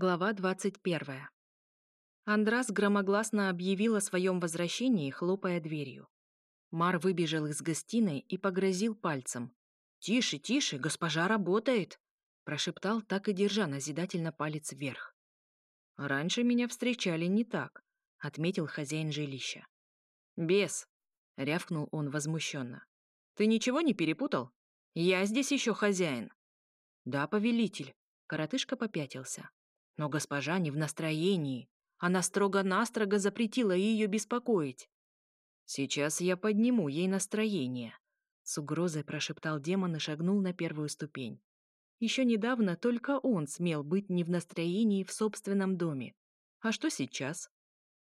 Глава 21. Андрас громогласно объявил о своем возвращении, хлопая дверью. Мар выбежал из гостиной и погрозил пальцем. «Тише, тише, госпожа работает!» прошептал, так и держа назидательно палец вверх. «Раньше меня встречали не так», — отметил хозяин жилища. «Бес!» — рявкнул он возмущенно. «Ты ничего не перепутал? Я здесь еще хозяин». «Да, повелитель», — коротышка попятился. Но госпожа не в настроении. Она строго-настрого запретила ее беспокоить. «Сейчас я подниму ей настроение», — с угрозой прошептал демон и шагнул на первую ступень. Еще недавно только он смел быть не в настроении в собственном доме. А что сейчас?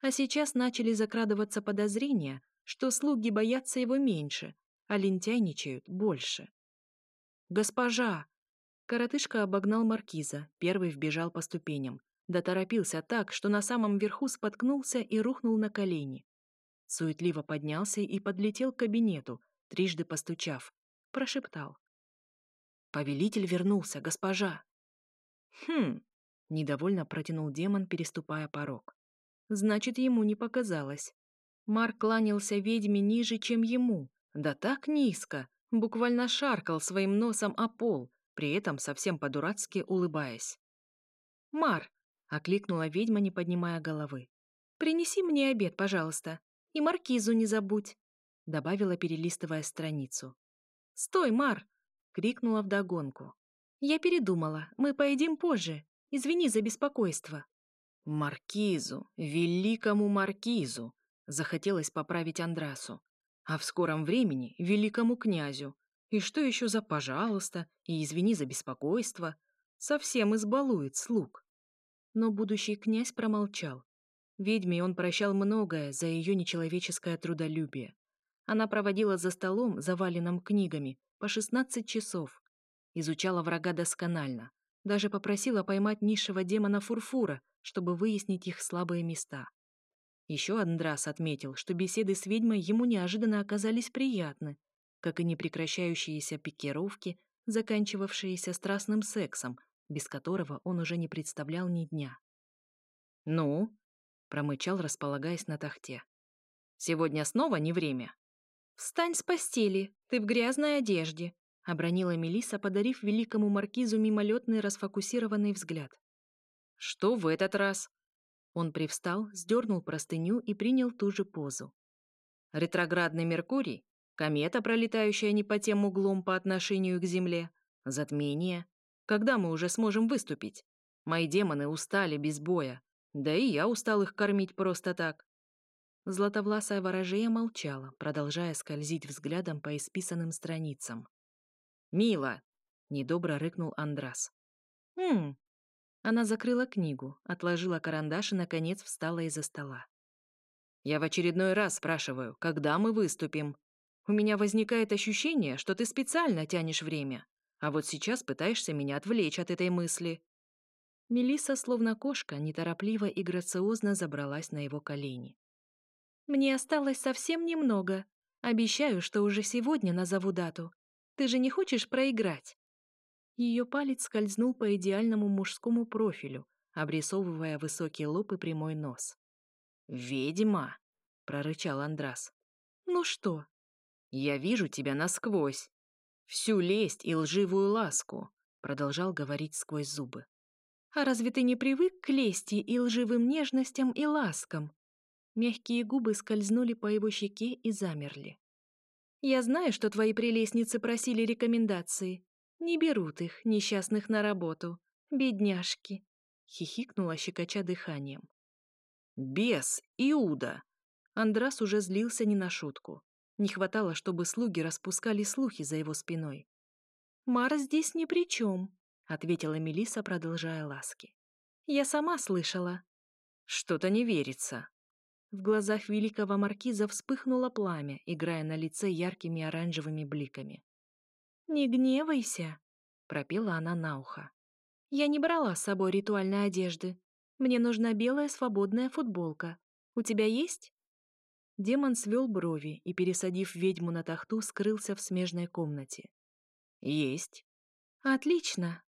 А сейчас начали закрадываться подозрения, что слуги боятся его меньше, а лентяйничают больше. «Госпожа!» Коротышка обогнал маркиза, первый вбежал по ступеням. Доторопился так, что на самом верху споткнулся и рухнул на колени. Суетливо поднялся и подлетел к кабинету, трижды постучав. Прошептал. «Повелитель вернулся, госпожа!» «Хм!» — недовольно протянул демон, переступая порог. «Значит, ему не показалось. Марк кланялся ведьме ниже, чем ему. Да так низко, буквально шаркал своим носом о пол, при этом совсем по-дурацки улыбаясь. «Мар!» — окликнула ведьма, не поднимая головы. «Принеси мне обед, пожалуйста, и маркизу не забудь!» — добавила, перелистывая страницу. «Стой, Мар!» — крикнула вдогонку. «Я передумала, мы поедим позже. Извини за беспокойство». «Маркизу, великому маркизу!» — захотелось поправить Андрасу. «А в скором времени великому князю, и что еще за «пожалуйста» и «извини за беспокойство»? Совсем избалует слуг. Но будущий князь промолчал. Ведьме он прощал многое за ее нечеловеческое трудолюбие. Она проводила за столом, заваленным книгами, по 16 часов. Изучала врага досконально. Даже попросила поймать низшего демона Фурфура, чтобы выяснить их слабые места. Еще Андрас отметил, что беседы с ведьмой ему неожиданно оказались приятны, как и непрекращающиеся пикировки, заканчивавшиеся страстным сексом, без которого он уже не представлял ни дня. «Ну?» — промычал, располагаясь на тахте. «Сегодня снова не время?» «Встань с постели, ты в грязной одежде», — обронила Мелиса, подарив великому маркизу мимолетный расфокусированный взгляд. «Что в этот раз?» Он привстал, сдернул простыню и принял ту же позу. «Ретроградный Меркурий Комета, пролетающая не по тем углом по отношению к Земле. Затмение. Когда мы уже сможем выступить? Мои демоны устали без боя. Да и я устал их кормить просто так. Златовласая ворожея молчала, продолжая скользить взглядом по исписанным страницам. «Мила!» — недобро рыкнул Андрас. «Хм!» Она закрыла книгу, отложила карандаш и, наконец, встала из-за стола. «Я в очередной раз спрашиваю, когда мы выступим?» У меня возникает ощущение, что ты специально тянешь время, а вот сейчас пытаешься меня отвлечь от этой мысли». Мелисса, словно кошка, неторопливо и грациозно забралась на его колени. «Мне осталось совсем немного. Обещаю, что уже сегодня назову дату. Ты же не хочешь проиграть?» Ее палец скользнул по идеальному мужскому профилю, обрисовывая высокий лоб и прямой нос. «Ведьма!» — прорычал Андрас. «Ну что, «Я вижу тебя насквозь. Всю лесть и лживую ласку», — продолжал говорить сквозь зубы. «А разве ты не привык к лести и лживым нежностям и ласкам?» Мягкие губы скользнули по его щеке и замерли. «Я знаю, что твои прелестницы просили рекомендации. Не берут их, несчастных, на работу. Бедняжки!» — хихикнула, щекоча дыханием. «Бес! Иуда!» Андрас уже злился не на шутку. Не хватало, чтобы слуги распускали слухи за его спиной. «Мара здесь ни при чем», — ответила Мелиса, продолжая ласки. «Я сама слышала». «Что-то не верится». В глазах великого маркиза вспыхнуло пламя, играя на лице яркими оранжевыми бликами. «Не гневайся», — пропела она на ухо. «Я не брала с собой ритуальной одежды. Мне нужна белая свободная футболка. У тебя есть?» Демон свел брови и, пересадив ведьму на тахту, скрылся в смежной комнате. «Есть». «Отлично!»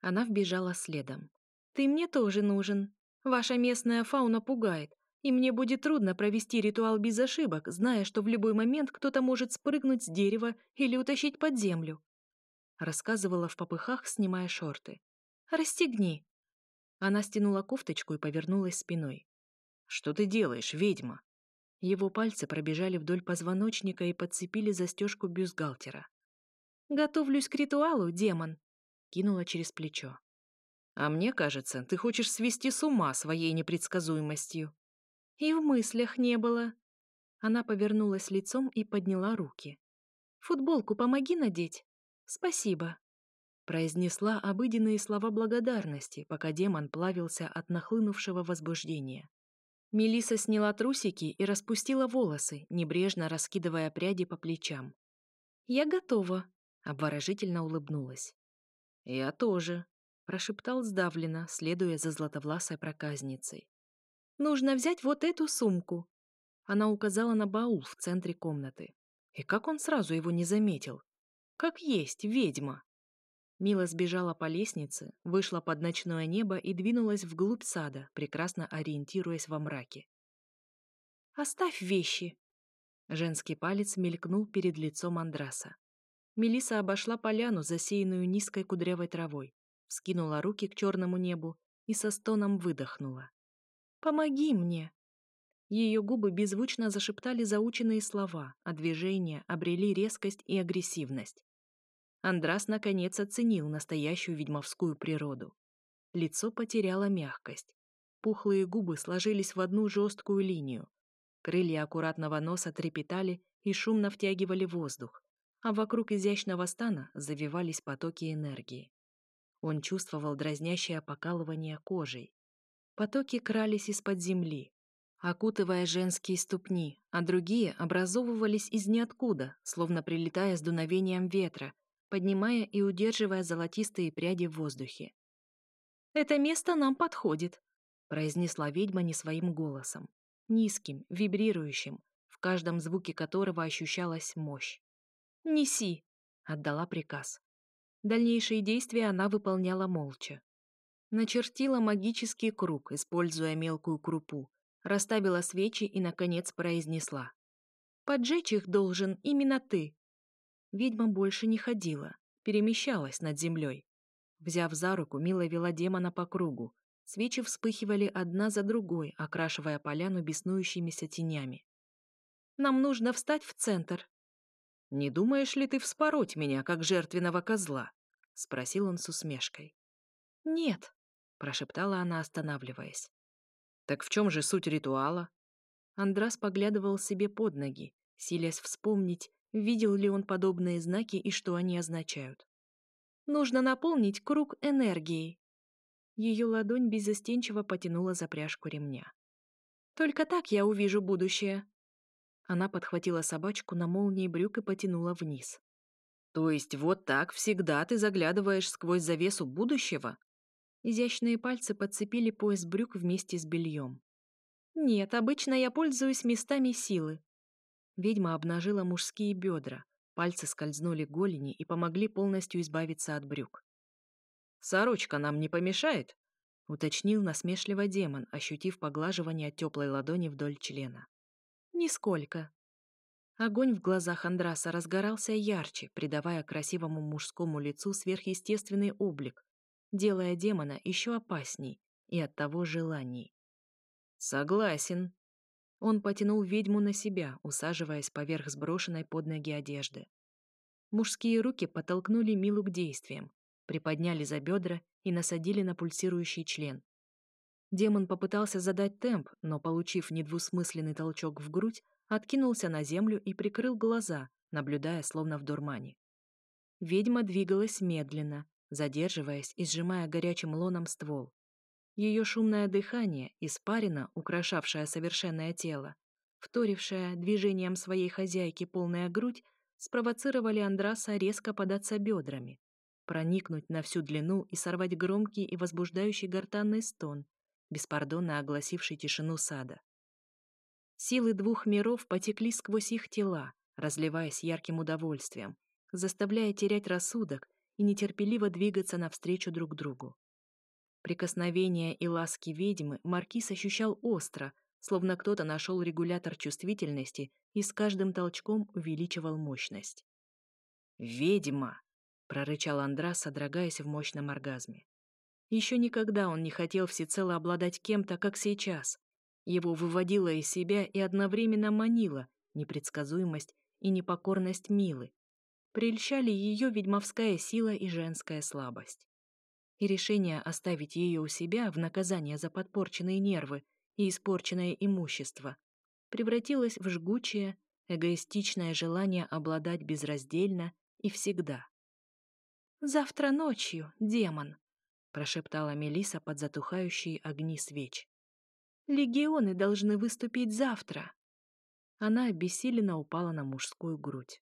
Она вбежала следом. Ты мне тоже нужен. Ваша местная фауна пугает, и мне будет трудно провести ритуал без ошибок, зная, что в любой момент кто-то может спрыгнуть с дерева или утащить под землю. Рассказывала в попыхах, снимая шорты. «Расстегни!» Она стянула кофточку и повернулась спиной. «Что ты делаешь, ведьма?» Его пальцы пробежали вдоль позвоночника и подцепили застежку бюстгальтера. «Готовлюсь к ритуалу, демон!» Кинула через плечо. «А мне кажется, ты хочешь свести с ума своей непредсказуемостью». И в мыслях не было. Она повернулась лицом и подняла руки. «Футболку помоги надеть?» «Спасибо», — произнесла обыденные слова благодарности, пока демон плавился от нахлынувшего возбуждения. Мелиса сняла трусики и распустила волосы, небрежно раскидывая пряди по плечам. «Я готова», — обворожительно улыбнулась. «Я тоже», — прошептал сдавленно, следуя за златовласой проказницей. Нужно взять вот эту сумку. Она указала на баул в центре комнаты. И как он сразу его не заметил? Как есть, ведьма. Мила сбежала по лестнице, вышла под ночное небо и двинулась вглубь сада, прекрасно ориентируясь во мраке. «Оставь вещи!» Женский палец мелькнул перед лицом Андраса. Мелиса обошла поляну, засеянную низкой кудрявой травой, вскинула руки к черному небу и со стоном выдохнула. Помоги мне!» Ее губы беззвучно зашептали заученные слова, а движения обрели резкость и агрессивность. Андрас наконец оценил настоящую ведьмовскую природу. Лицо потеряло мягкость. Пухлые губы сложились в одну жесткую линию. Крылья аккуратного носа трепетали и шумно втягивали воздух, а вокруг изящного стана завивались потоки энергии. Он чувствовал дразнящее покалывание кожей, Потоки крались из-под земли, окутывая женские ступни, а другие образовывались из ниоткуда, словно прилетая с дуновением ветра, поднимая и удерживая золотистые пряди в воздухе. «Это место нам подходит», — произнесла ведьма не своим голосом, низким, вибрирующим, в каждом звуке которого ощущалась мощь. «Неси», — отдала приказ. Дальнейшие действия она выполняла молча. Начертила магический круг, используя мелкую крупу, расставила свечи и, наконец, произнесла. «Поджечь их должен именно ты». Ведьма больше не ходила, перемещалась над землей. Взяв за руку, Мила вела демона по кругу. Свечи вспыхивали одна за другой, окрашивая поляну беснующимися тенями. «Нам нужно встать в центр». «Не думаешь ли ты вспороть меня, как жертвенного козла?» — спросил он с усмешкой. «Нет», прошептала она, останавливаясь. Так в чем же суть ритуала? Андрас поглядывал себе под ноги, силясь вспомнить, видел ли он подобные знаки и что они означают. Нужно наполнить круг энергией. Ее ладонь беззастенчиво потянула за пряжку ремня. Только так я увижу будущее. Она подхватила собачку на молнии брюк и потянула вниз. То есть вот так всегда ты заглядываешь сквозь завесу будущего? Изящные пальцы подцепили пояс брюк вместе с бельем. «Нет, обычно я пользуюсь местами силы». Ведьма обнажила мужские бедра, пальцы скользнули голени и помогли полностью избавиться от брюк. «Сорочка нам не помешает?» — уточнил насмешливо демон, ощутив поглаживание теплой ладони вдоль члена. «Нисколько». Огонь в глазах Андраса разгорался ярче, придавая красивому мужскому лицу сверхъестественный облик, делая демона еще опасней и оттого желаний. «Согласен». Он потянул ведьму на себя, усаживаясь поверх сброшенной под ноги одежды. Мужские руки подтолкнули Милу к действиям, приподняли за бедра и насадили на пульсирующий член. Демон попытался задать темп, но, получив недвусмысленный толчок в грудь, откинулся на землю и прикрыл глаза, наблюдая словно в дурмане. Ведьма двигалась медленно, задерживаясь и сжимая горячим лоном ствол. Ее шумное дыхание, испарина, украшавшая совершенное тело, вторившая движением своей хозяйки полная грудь, спровоцировали Андраса резко податься бедрами, проникнуть на всю длину и сорвать громкий и возбуждающий гортанный стон, беспардонно огласивший тишину сада. Силы двух миров потекли сквозь их тела, разливаясь ярким удовольствием, заставляя терять рассудок и нетерпеливо двигаться навстречу друг другу. Прикосновения и ласки ведьмы Маркиз ощущал остро, словно кто-то нашел регулятор чувствительности и с каждым толчком увеличивал мощность. «Ведьма!» — прорычал Андрас, содрогаясь в мощном оргазме. Еще никогда он не хотел всецело обладать кем-то, как сейчас. Его выводило из себя и одновременно манило непредсказуемость и непокорность Милы. Прельщали ее ведьмовская сила и женская слабость. И решение оставить ее у себя в наказание за подпорченные нервы и испорченное имущество превратилось в жгучее, эгоистичное желание обладать безраздельно и всегда. «Завтра ночью, демон!» прошептала Мелиса под затухающие огни свеч. Легионы должны выступить завтра. Она обессиленно упала на мужскую грудь.